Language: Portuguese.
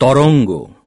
Torongo.